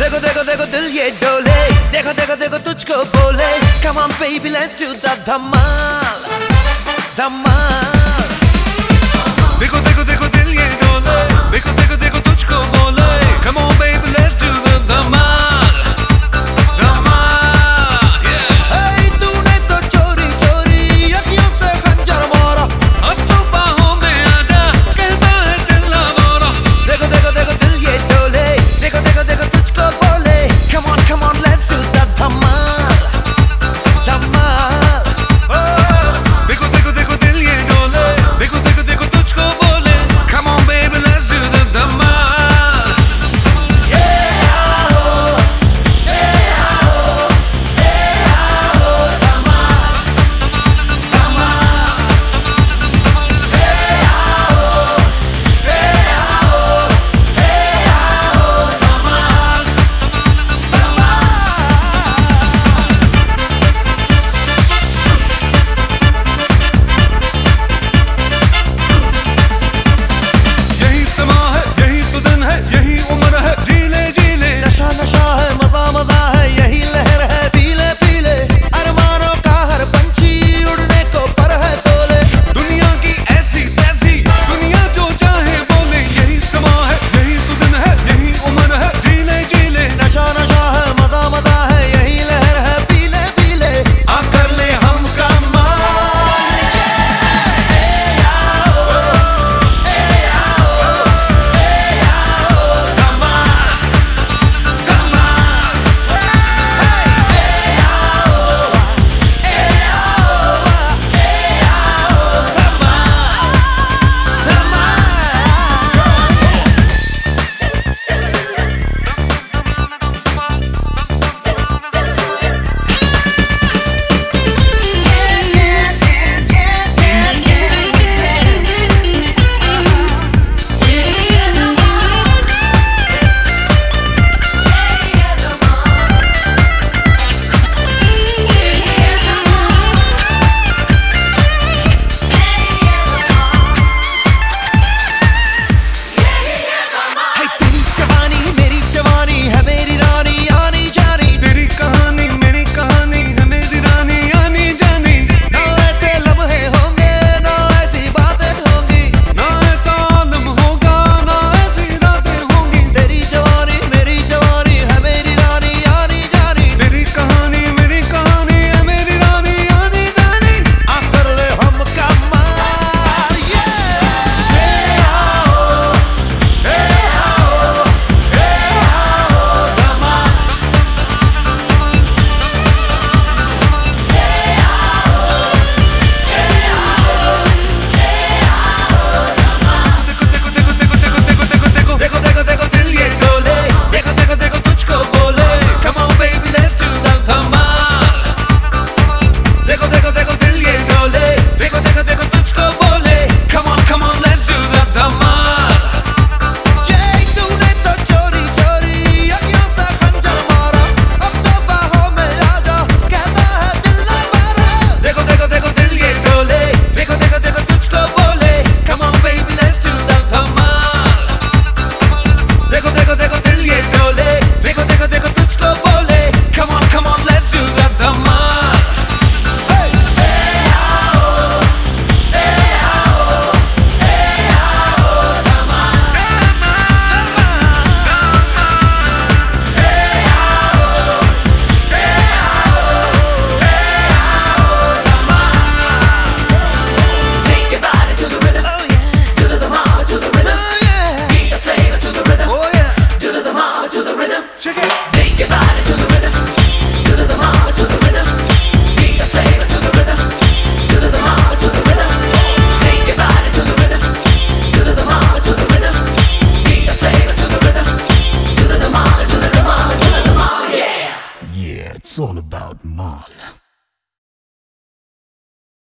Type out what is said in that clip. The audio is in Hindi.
देखो देखो देखो, दिल ये डोले। देखो देखो देखो, तुझको बोले। कमाम पे भी let's do the dhamaal dhamaal